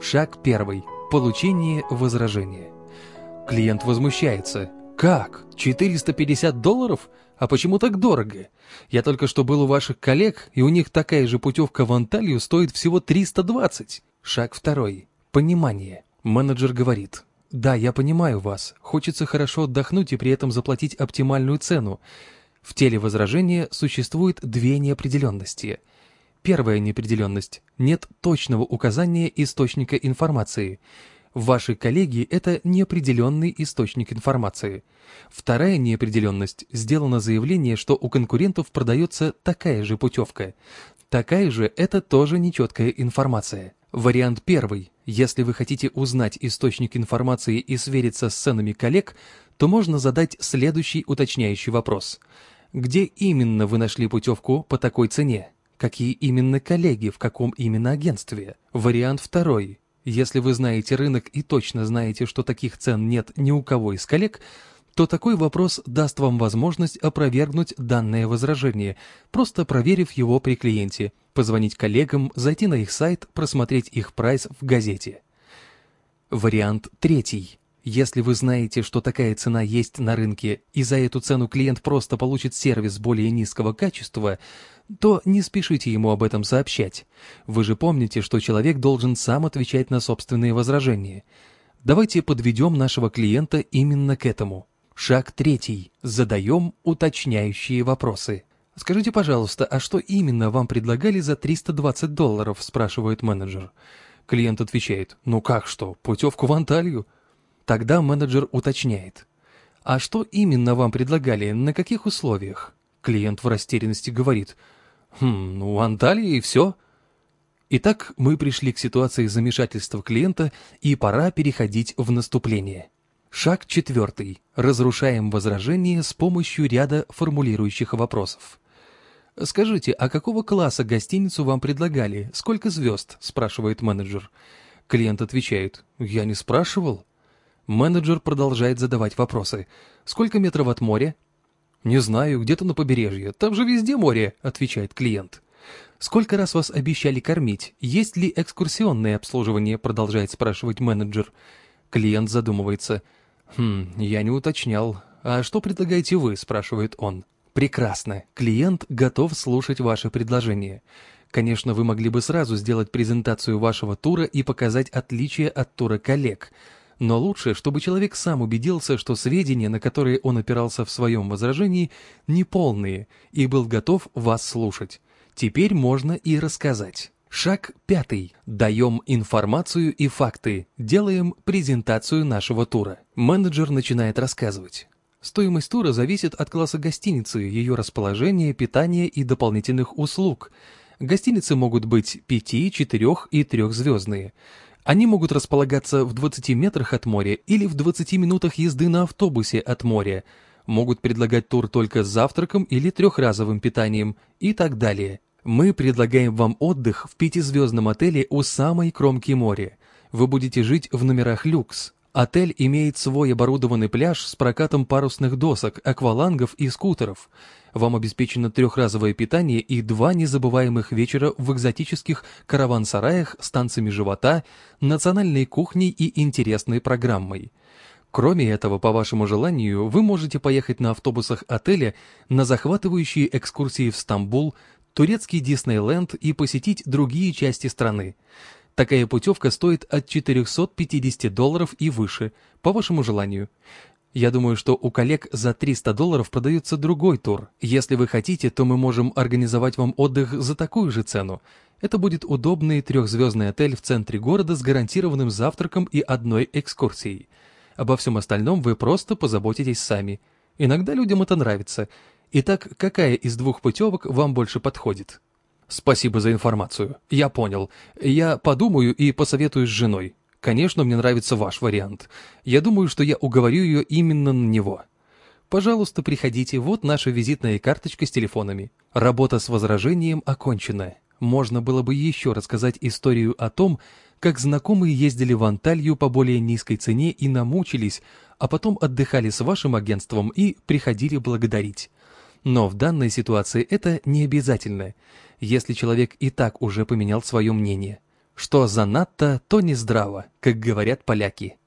Шаг первый. Получение возражения. Клиент возмущается. «Как? 450 долларов? А почему так дорого? Я только что был у ваших коллег, и у них такая же путевка в Анталию стоит всего 320». Шаг второй. Понимание. Менеджер говорит. «Да, я понимаю вас. Хочется хорошо отдохнуть и при этом заплатить оптимальную цену. В теле возражения существует две неопределенности. Первая неопределенность – нет точного указания источника информации. В вашей коллегии это неопределенный источник информации. Вторая неопределенность – сделано заявление, что у конкурентов продается такая же путевка. Такая же – это тоже нечеткая информация. Вариант первый. Если вы хотите узнать источник информации и свериться с ценами коллег, то можно задать следующий уточняющий вопрос. Где именно вы нашли путевку по такой цене? Какие именно коллеги, в каком именно агентстве? Вариант второй. Если вы знаете рынок и точно знаете, что таких цен нет ни у кого из коллег, то такой вопрос даст вам возможность опровергнуть данное возражение, просто проверив его при клиенте, позвонить коллегам, зайти на их сайт, просмотреть их прайс в газете. Вариант третий. Если вы знаете, что такая цена есть на рынке, и за эту цену клиент просто получит сервис более низкого качества, то не спешите ему об этом сообщать. Вы же помните, что человек должен сам отвечать на собственные возражения. Давайте подведем нашего клиента именно к этому. Шаг третий. Задаем уточняющие вопросы. «Скажите, пожалуйста, а что именно вам предлагали за 320 долларов?» – спрашивает менеджер. Клиент отвечает, «Ну как что, путевку в Анталию?» Тогда менеджер уточняет. «А что именно вам предлагали, на каких условиях?» Клиент в растерянности говорит, «Хм, ну, Анталия и все». Итак, мы пришли к ситуации замешательства клиента, и пора переходить в наступление. Шаг четвертый. Разрушаем возражение с помощью ряда формулирующих вопросов. «Скажите, а какого класса гостиницу вам предлагали? Сколько звезд?» – спрашивает менеджер. Клиент отвечает, «Я не спрашивал». Менеджер продолжает задавать вопросы. «Сколько метров от моря?» «Не знаю, где-то на побережье. Там же везде море», – отвечает клиент. «Сколько раз вас обещали кормить? Есть ли экскурсионное обслуживание?» – продолжает спрашивать менеджер. Клиент задумывается – «Хм, я не уточнял. А что предлагаете вы?» – спрашивает он. «Прекрасно. Клиент готов слушать ваше предложение. Конечно, вы могли бы сразу сделать презентацию вашего тура и показать отличия от тура коллег. Но лучше, чтобы человек сам убедился, что сведения, на которые он опирался в своем возражении, неполные, и был готов вас слушать. Теперь можно и рассказать». Шаг пятый. Даем информацию и факты. Делаем презентацию нашего тура. Менеджер начинает рассказывать. Стоимость тура зависит от класса гостиницы, ее расположения, питания и дополнительных услуг. Гостиницы могут быть 5, 4 и 3-звездные. Они могут располагаться в 20 метрах от моря или в 20 минутах езды на автобусе от моря. Могут предлагать тур только с завтраком или трехразовым питанием и так далее. Мы предлагаем вам отдых в пятизвездном отеле у самой кромки моря. Вы будете жить в номерах люкс. Отель имеет свой оборудованный пляж с прокатом парусных досок, аквалангов и скутеров. Вам обеспечено трехразовое питание и два незабываемых вечера в экзотических караван-сараях с танцами живота, национальной кухней и интересной программой. Кроме этого, по вашему желанию, вы можете поехать на автобусах отеля на захватывающие экскурсии в Стамбул, турецкий Диснейленд и посетить другие части страны. Такая путевка стоит от 450 долларов и выше, по вашему желанию. Я думаю, что у коллег за 300 долларов продается другой тур. Если вы хотите, то мы можем организовать вам отдых за такую же цену. Это будет удобный трехзвездный отель в центре города с гарантированным завтраком и одной экскурсией. Обо всем остальном вы просто позаботитесь сами. Иногда людям это нравится – Итак, какая из двух путевок вам больше подходит? Спасибо за информацию. Я понял. Я подумаю и посоветую с женой. Конечно, мне нравится ваш вариант. Я думаю, что я уговорю ее именно на него. Пожалуйста, приходите, вот наша визитная карточка с телефонами. Работа с возражением окончена. Можно было бы еще рассказать историю о том, как знакомые ездили в Анталью по более низкой цене и намучились, а потом отдыхали с вашим агентством и приходили благодарить. Но в данной ситуации это не обязательно, если человек и так уже поменял свое мнение. что занадто, то не здраво, как говорят поляки.